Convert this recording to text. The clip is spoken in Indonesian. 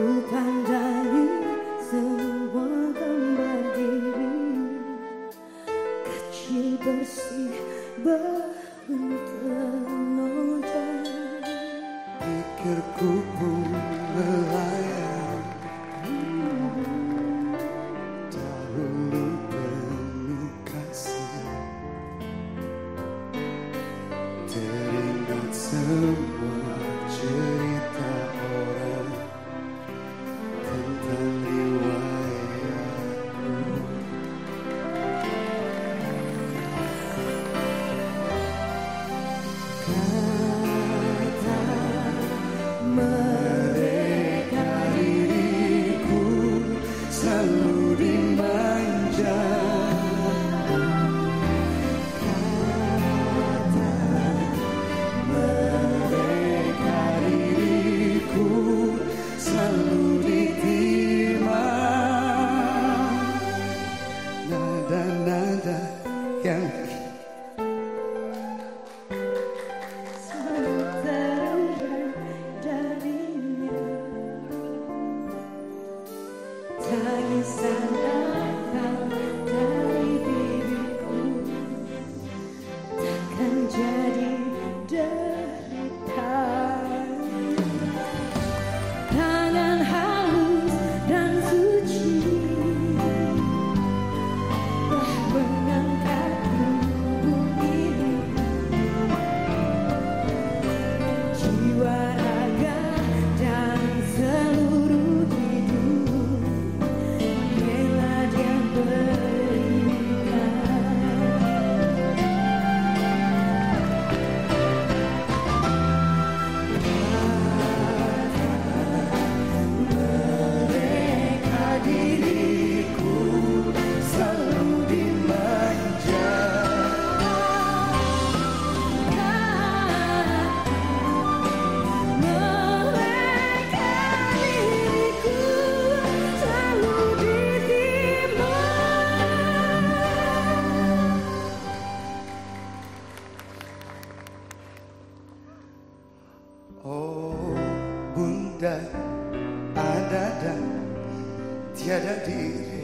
Ku pandai semua gambar diri. Kecil bersih berbentuk noda. Pikirku pun salvar. tidak ada dan tiada diri.